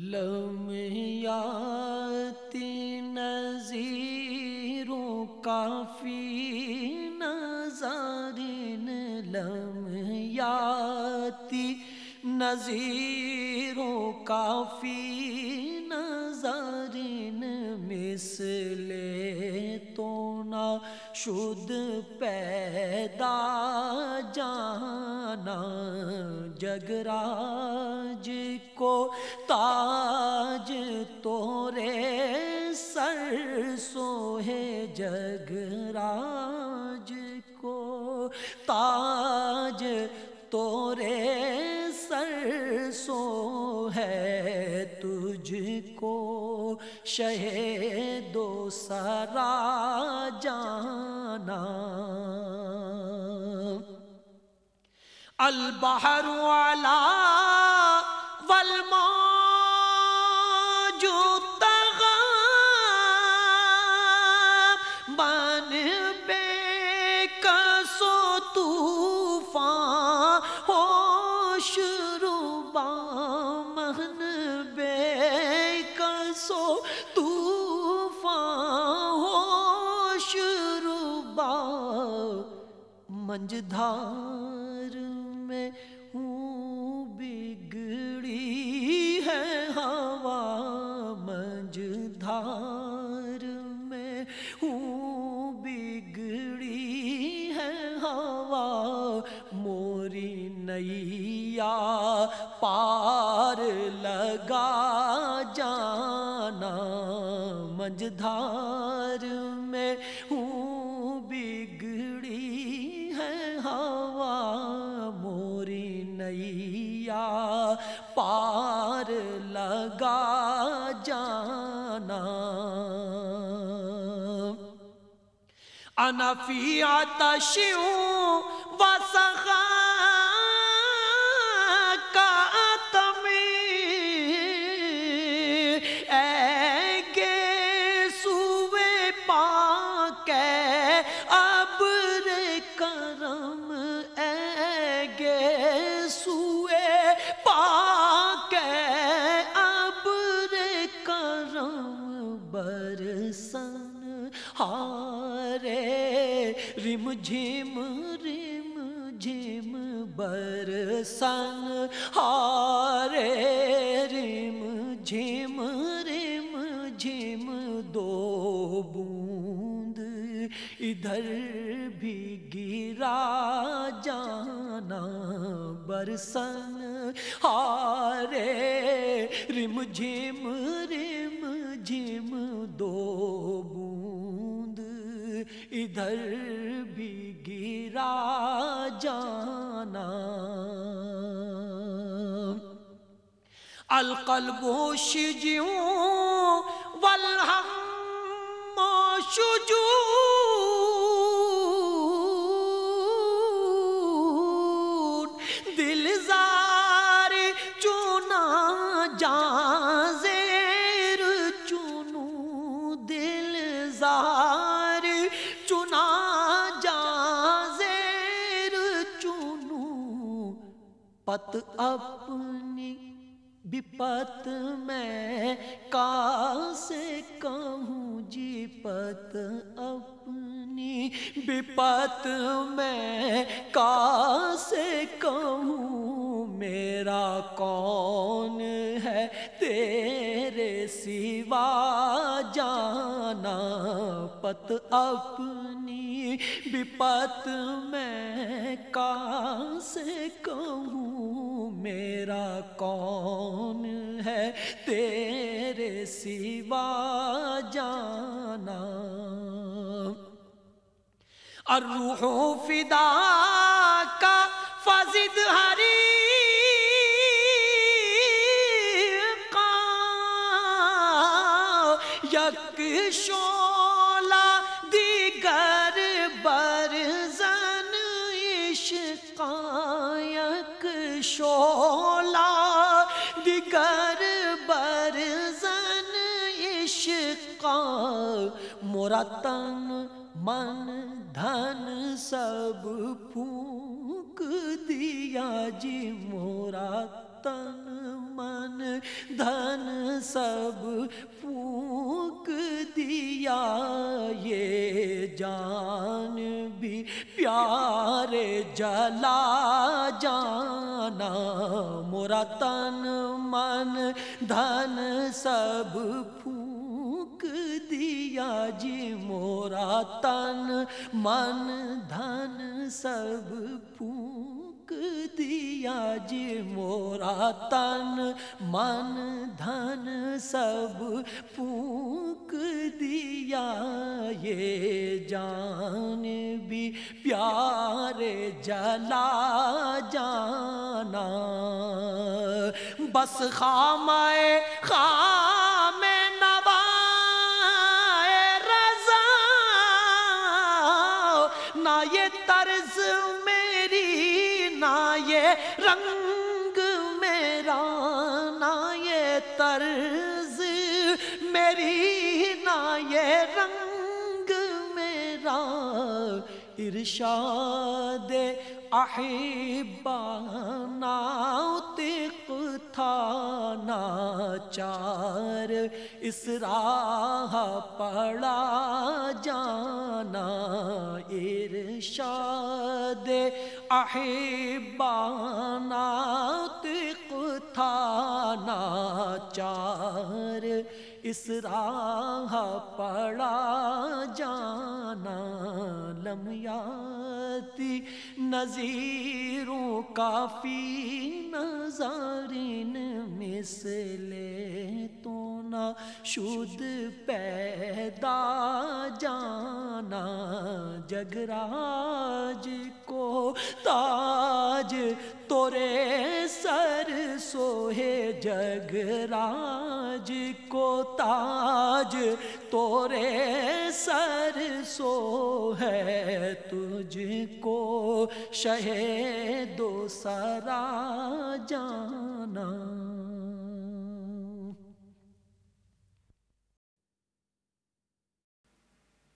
لمیاتی نظیروں کافی نظارن لمیاتی نظیروں کافی نظارن مثل تو نہ شد پیدا جانا جگراج کو تاج تورے سر سو ہے جگراج کو تاج تورے سر سو ہے تجھ کو شہ دو سرا جانا البحر والا والماء جو تغا بن بے کسو طوفان ہوش روبا من بے کسو طوفان ہوش روبا منجدھار میں ہوں بگڑی ہے ہوا منج دھار میں ہوں بگڑی ہے ہوا موری نیا پار لگا جانا منج انفی آتشیوں وسخا کا تمی اے گے سوے پا ابر کرم، اے گے سوے پا کے ابر کرم، برسن ہارے رم جھم رم جھم برسن ہارے رم جھم رم جھم دو بوند، ادھر بھی گرا جانا برسن ہارے رم جھم رم ادھر بھی گرا جانا۔ القلب شجیوں والہم شجون پت اپنی بپت میں کا سے کہوں جی پت اپنی بپت میں کا سے کہوں میرا کون ہے تیرے سوا جانا پت اپنی بپت میں کا سے کہوں میرا کون ہے تیرے سوا جانا؟ الروح فدا کا فضد ہری یک شولا شولا، دیگر برزن عشقا مرتن من دھن سب پھونک دیا جی مورا تن من دھن سب پھونک دیا، یہ جان بھی پیارے جلا جانا مورا تن من دھن سب پھونک دیا جی مورا تن من دھن سب پھونک دیا جی مورا تن من دھن سب پھونک دیا یہ جان بھی پیارے جلا جانا۔ بس خام خام طرز میری نہ یہ رنگ میرا ارشاد احبانا تق تھا ناچار اس راہ پڑا جانا ارشاد احبانا تق تھا ناچار، اس راہ پڑا جانا لمیاتی نظیروں کافی نظارین مثلے تو نہ شد پیدا جانا، جگراج کو تاج تورے سوہے جگ راج کو تاج، تورے سر سو ہے تجھ کو شہ دو سرا جانا۔